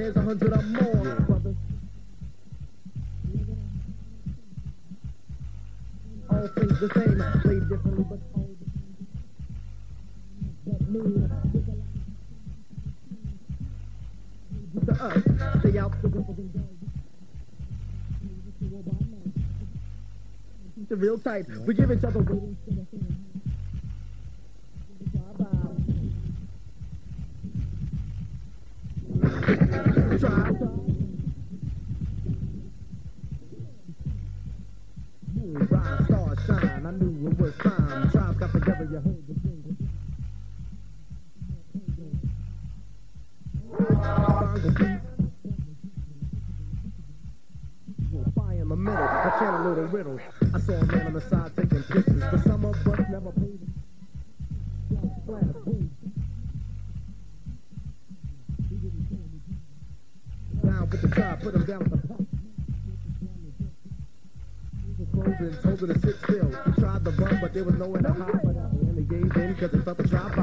there's a hundred or more. Brothers. All things the same, played differently, but all the to us, stay out the ripples and. Keep real tight. We give each other middle. I chant a little riddle. I saw a man on the side taking pictures. The summer bus never paid. Down with the tribe, put him down with the pop. Closing, told her to sit still. He tried to run, but there was nowhere to hide. And he gave in because he felt the tribe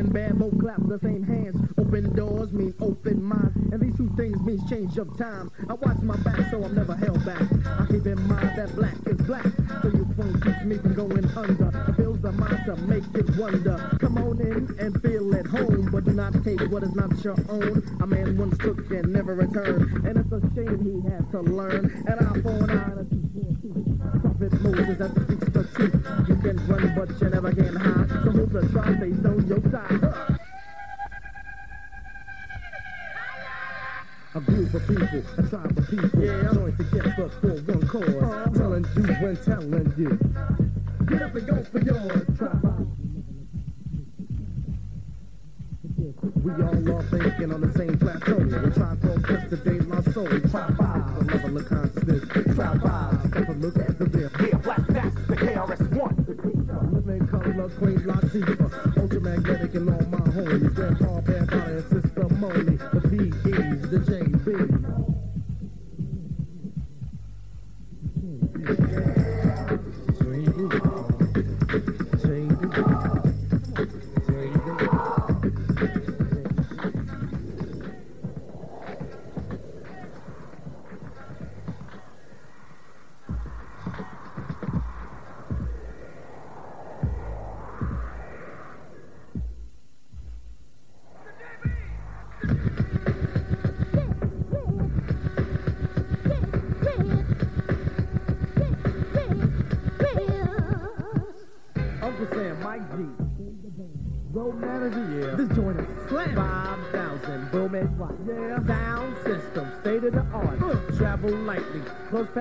and bad both clap the same hands. Open doors mean open mind, and these two things means change of time. I watch my back, so I'm never held back. I keep in mind that black is black, so you won't keep me from going under. It fills the mind to make it wonder. Come on in and feel at home, but do not take what is not your own. A man once took and never returned, and it's a shame he had to learn. And a tooth for a tooth. Prophet Moses that speaks the truth. You can run, but you never can hide. So move the try face on your side. A group of people, a tribe of people, yeah. joined together for one cause. Uh-huh. Telling you when telling you. Get up and go for yours, tribe. We all are thinking on the same plateau. We try to oppress the day lost soul. Tribe vibes, the level of consciousness. Tribe vibes, a look at the real. Yeah, Black Stacks, the KRS-One. Living color, Queen Latifah. Ultramagnetic and all my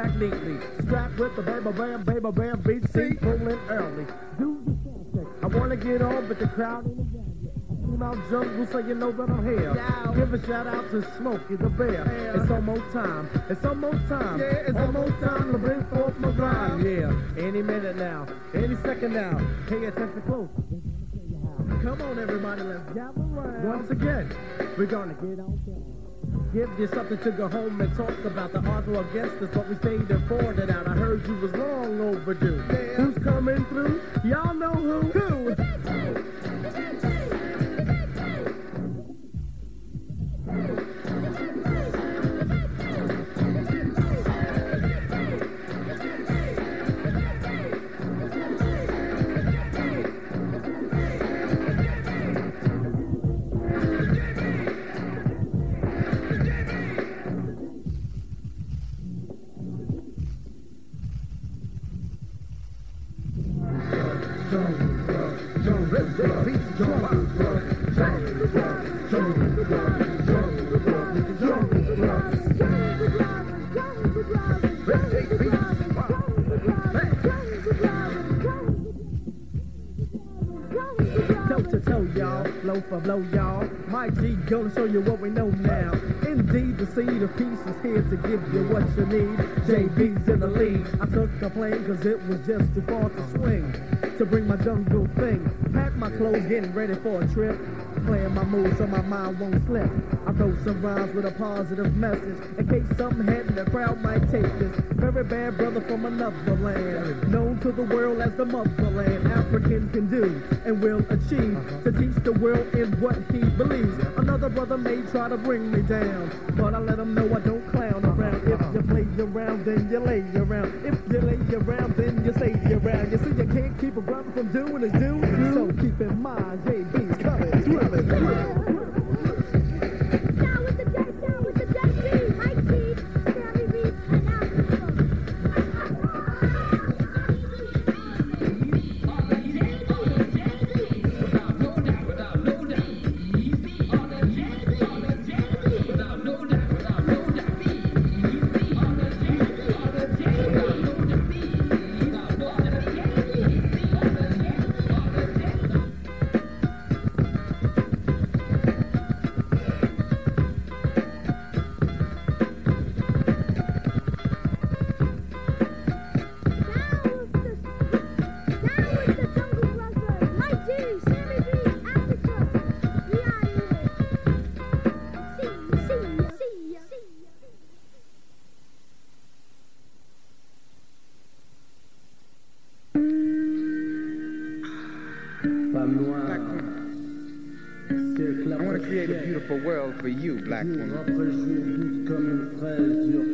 pack neatly. Strapped with the baby bam, baby bam, beat seat, pulling early. Do the. I wanna get on, but the crowd Boom out jungle so you know that I'm here. Yeah. Give a shout out to Smokey the Bear. Yeah. It's almost time. It's almost time. Yeah, it's almost time to bring forth my rhyme. Yeah. Any minute now. Any second now. Pay attention close. Come on, everybody, let's gather around. Once again, we're gonna get on down. Give you something to go home and talk about. The odds were against us, but we stayed and fought it out. I heard you was long overdue. Yeah. Who's coming through? Y'all know who? Who? For blow, y'all. My G gonna show you what we know now. Indeed, the seed of peace is here to give you what you need. JB's in the lead. I took a plane cause it was just too far to swing. To bring my jungle thing. Pack my clothes, getting ready for a trip. Playing my moves so my mind won't slip. Throw some rhymes with a positive message. In case something happened, the crowd might take this. Very bad brother from another land. Known to the world as the motherland. African can do and will achieve. Uh-huh. To teach the world in what he believes. Another brother may try to bring me down. But I let him know I don't clown uh-huh. around. If uh-huh. you play around, then you lay around. If you lay around, then you stay around. You see, you can't keep a brother from doing his due. So keep in mind, JB's for you, black woman.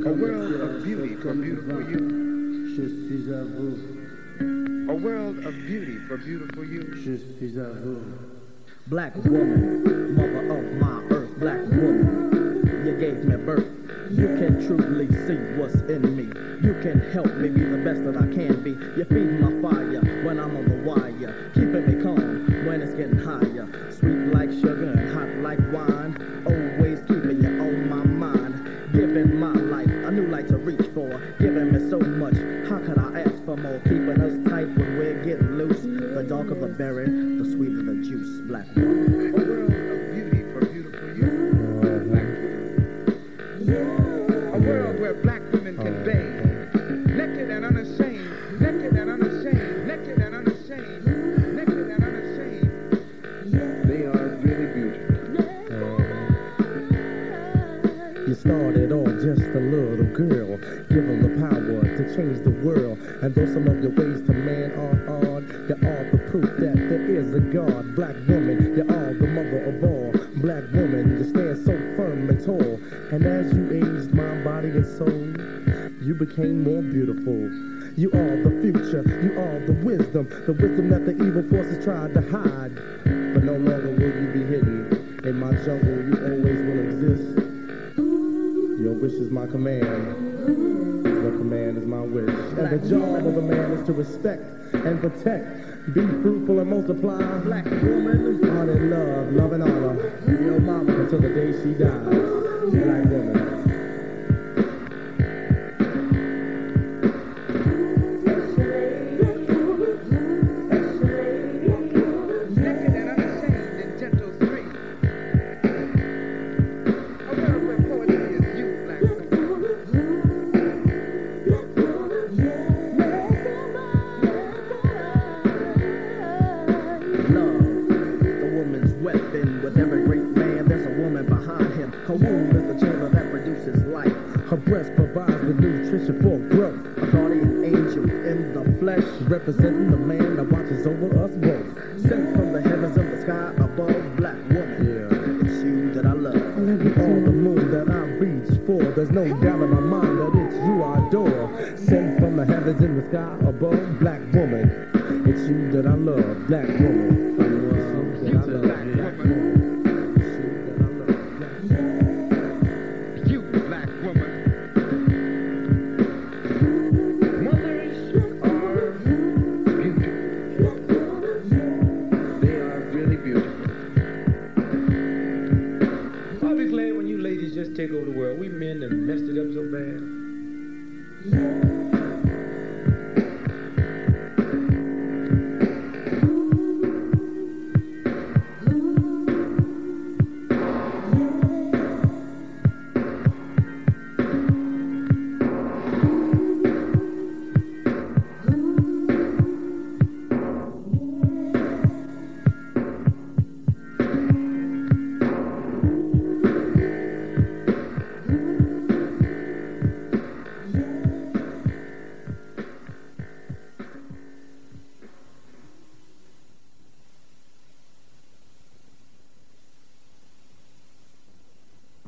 A world of beauty for beautiful you. A world of beauty for beautiful you. Black woman, mother of my earth, black woman, you gave me birth. You can truly see what's in me. You can help me be the best that I can be. You feed my fire when I'm on the wire, keeping me berry, the sweeter the juice. A world of beauty for beautiful youth. A world where black woman. change the world. And though some of your ways to man are odd, Black woman, you're the mother of all. Black woman, you stand so firm and tall. And as you aged my body, and soul, you became more beautiful. You are the future, you are the wisdom, the wisdom that the evil forces tried to hide. But no longer will you be hidden. In my jungle, you always will exist. Your wish is my command. Your command is my wish. And the job of a man is to respect and protect. Be fruitful and multiply. Black woman, heart in love, love and honor. Be your mama until the day she dies. Black woman.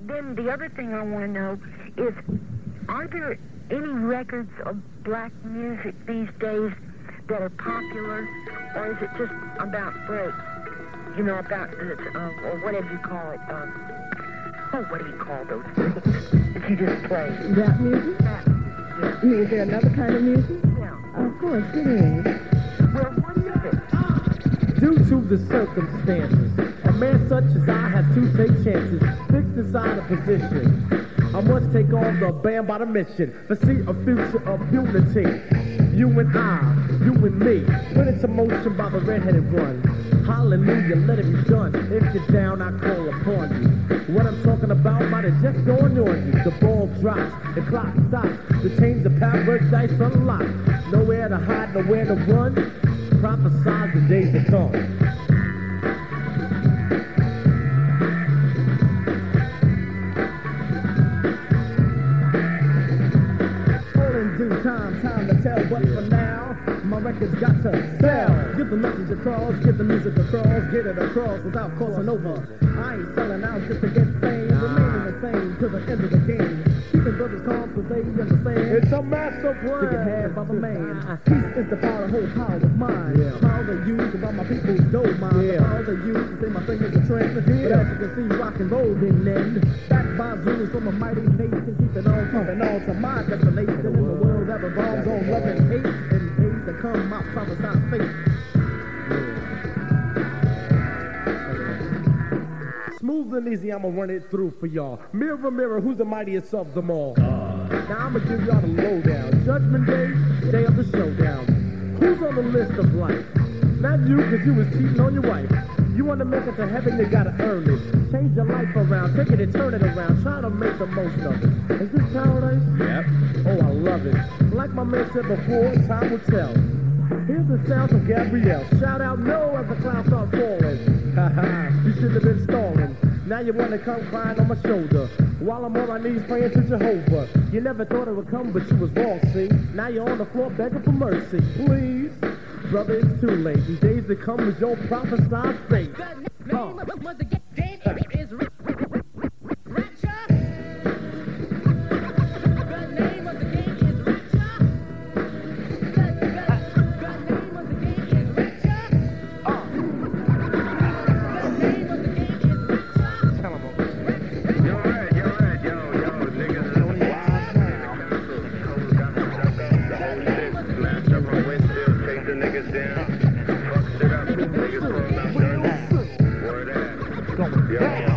Then the other thing I want to know is, are there any records of black music these days that are popular, or is it just about breaks? You know, about uh, uh, or whatever you call it. Um, oh, what do you call those things that you just play? Rap music? Yeah. Is there another kind of music? yeah. Of course it is. Well, what is it? Due to the circumstances, man such as I has to take chances, inside a position. I must take on the band by the mission, foresee a future of unity. You and I, you and me, put into motion by the redheaded one. Hallelujah, let it be done. If you're down, I call upon you. What I'm talking about might have just dawned on you. The ball drops, the clock stops, the chains of paradise unlocked. Nowhere to hide, nowhere to run. Prophesize the days to come. But for now, my record's got to sell. Get the message across, get the music across, get it across without crossing over. I ain't selling out just to get fame, remaining the same to the end of the game. Keeping brothers calm so they understand. It's a master plan. To get had by the man. Peace is the power, the whole power of mine. Power to use about my people's dough mine. The power to use to say my thing is a trend. But as you can see, rock and roll didn't end. Backed by Zulus from a mighty nation, keeping on, keeping on to my destination in the world that revolves on love and hate. And days to come, my prophesied fate. Smooth and easy, I'ma run it through for y'all. Mirror, mirror, who's the mightiest of them all? Now I'ma give y'all the lowdown. Judgment Day, day of the showdown. Who's on the list of life? Not you, cause you was cheating on your wife. You wanna make it to heaven, you gotta earn it. Change your life around, take it and turn it around. Try to make the most of it. Is this paradise? Yep. Oh, I love it. Like my man said before, time will tell. Here's the sound of Gabriel. Shout out no as the clouds start falling. Ha ha, you should have been stalling. Now you wanna come crying on my shoulder. While I'm on my knees praying to Jehovah. You never thought it would come, but you was wrong, see? Now you're on the floor begging for mercy. Please. Brother, it's too late. These days to come is your prophesied fate. Huh. Niggas Going down.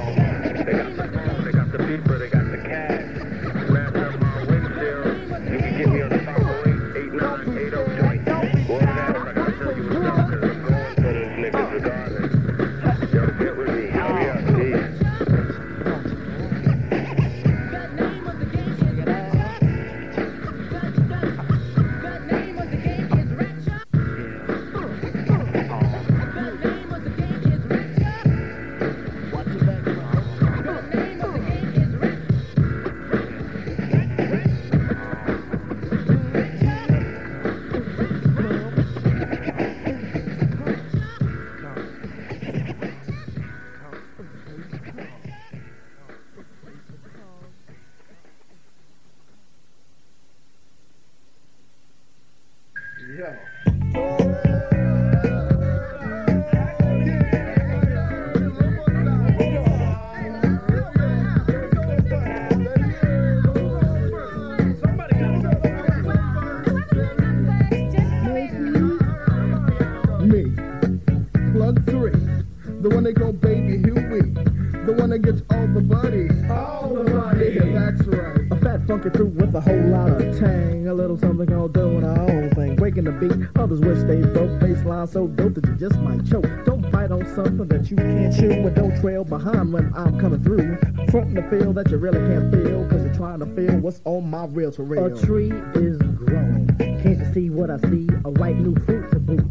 Beat, wish they broke. Baseline so dope that you just might choke. Don't bite on something that you can't chew. And don't trail behind when I'm coming through. Frontin' the feel that you really can't feel. Cause you're trying to feel what's on my reel to reel. A tree is growing. Can't you see what I see? A ripe new fruit to boot.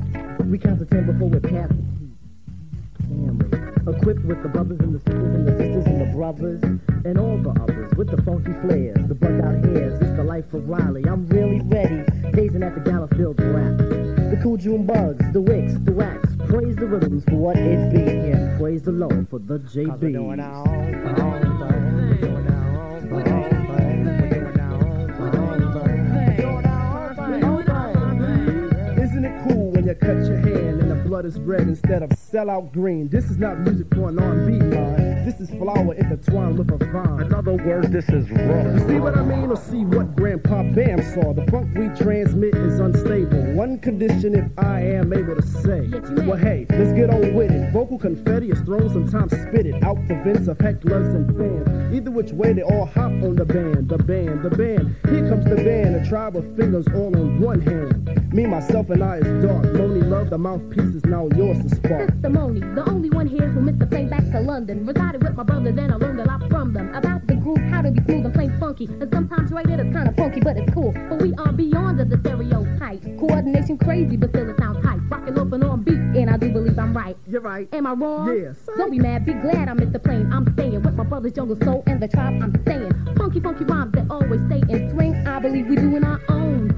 We count to ten before we pass. Family. Equipped with the brothers and the sisters and the sisters and the brothers and all the others with the funky flares, the bug out hairs. It's the life of Riley. I'm really ready. Gazing at the gala filled rap. The cool June bugs, the wicks, the wax. Praise the rhythms for what it be. And praise the Lord for the JB. Isn't it cool when you cut your hand and the blood is red instead of sellout green? This is not music for an R&B line. This is flower intertwined with a vine. In other words, this is raw. You see what I mean, or see what Grandpa Bam saw? The funk we transmit is unstable. One condition, if I am able to say, well, hey, let's get on with it. Vocal confetti is thrown, sometimes spit it out the vents of hecklers and fans. Either which way, they all hop on the band, the band, the band. Here comes the band, a tribe of fingers all in one hand. Me, myself, and I is dark. Lonely love, the mouthpiece is now yours to spark. testimony. The only one here who missed the plane back to London. Resided with my brothers and I learned a lot from them. About the groove, how to be smooth and plain funky. And sometimes right it is kinda funky, but it's cool. But we are beyond the stereotype. Coordination crazy, but still it sounds tight. Rockin' open on beat, and I do believe I'm right. You're right. Am I wrong? Yes. Don't be mad, be glad I missed the plane. I'm staying with my brothers, Jungle Soul, and the tribe I'm staying. Funky, funky rhymes that always stay in swing. I believe we doing our own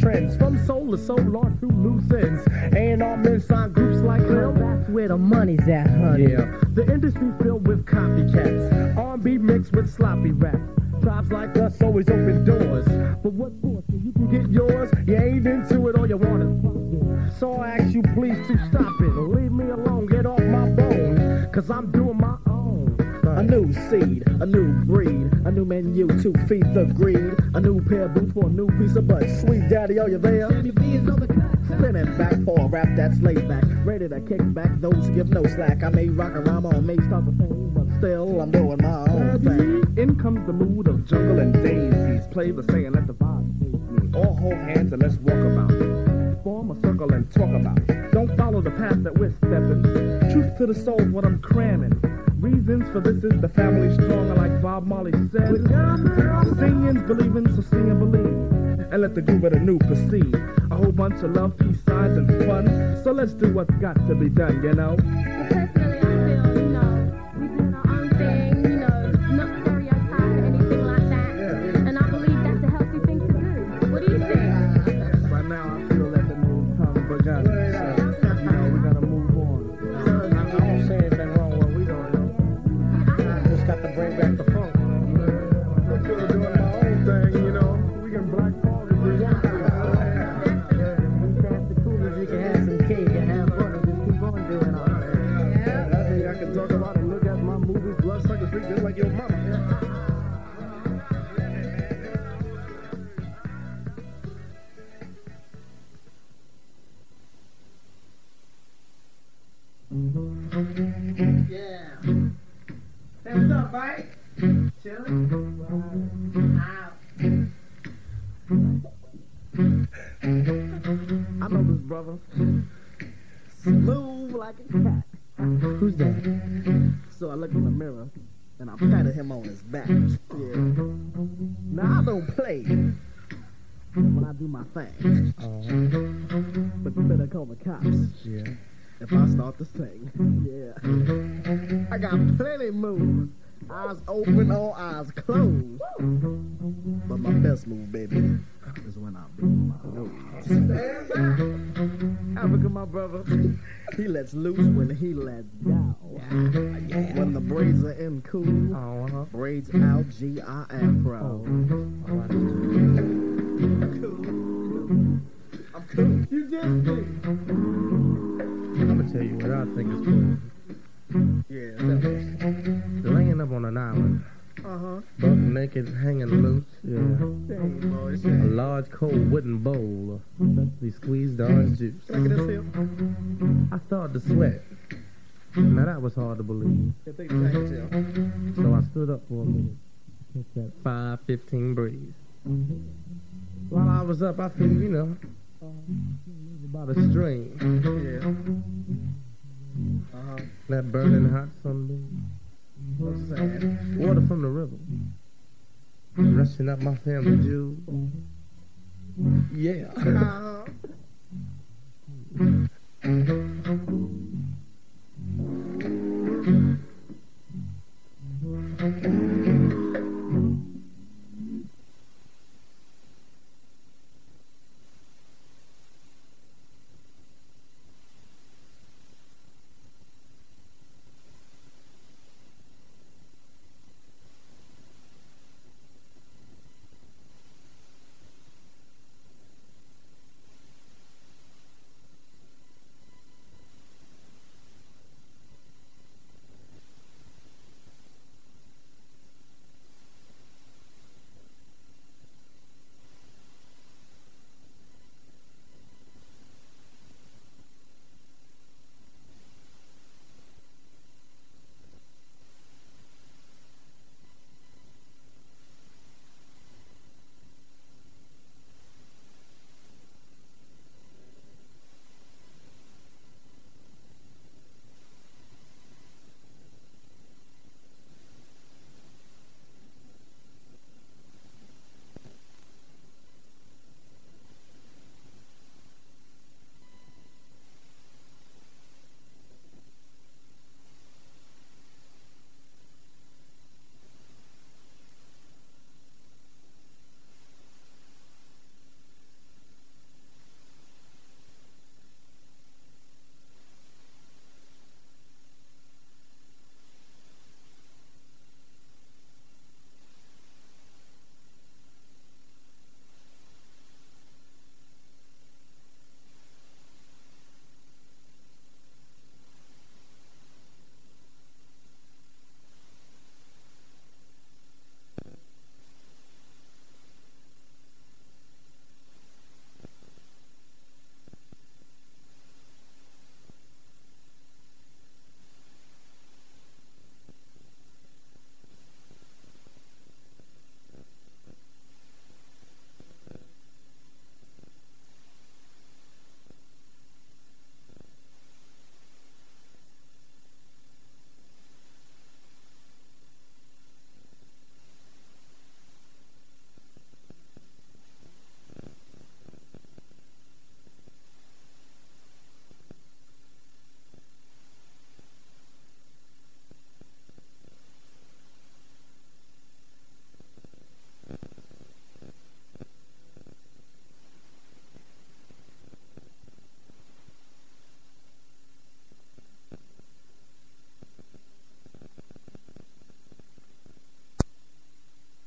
trends from soul to soul on through loose ends. And all men sign groups like them. That's where the money's at, honey. Yeah, the industry filled with copycats. R&B mixed with sloppy rap. Tribes like us always open doors. But what for? So you can get yours? You ain't into it, all you want is. So I ask you please to stop it. Leave me alone, get off my bone. Cause I'm doing my own. A new seed, a new breed, menu to feed the greed. A new pair of boots for a new piece of butt. Sweet daddy, are you there? Spinning back for a rap that's laid back. Ready to kick back, those give no slack. I may rock a rhyme or may start the thing, but still I'm doing my own thing. In comes the mood of jungle and daisies. Play the saying, let the vibe me. All hold hands and let's walk about. Form a circle and talk about. Don't follow the path that we're stepping. Truth to the soul, what I'm cramming. Reasons for this is the family stronger, like Bob Marley said. Singing's believing, so sing and believe. And let the groove of the new proceed. A whole bunch of love, peace, signs, and fun. So let's do what's got to be done, you know? Africa, my brother, he lets loose when he lets go. When the braids are in cool, Oh, braids out, G I afro. Oh, I'm cool. You just. I'm gonna tell you what I think is cool. Yeah. Laying up on an island, Uh huh. buck naked, hanging loose. You Yeah. Dang, boy, A large cold wooden bowl We squeezed orange juice. I get this here? I started to sweat. Now that was hard to believe. Yeah, take the change here. So I stood up for a minute. Catch that 515 breeze. While I was up, I figured, you know, about a stream. Yeah. Uh-huh. That burning hot sunbeam. Water from the river. Mm-hmm. Rushing up my family jewels. Mm-hmm. Yeah. Uh-huh.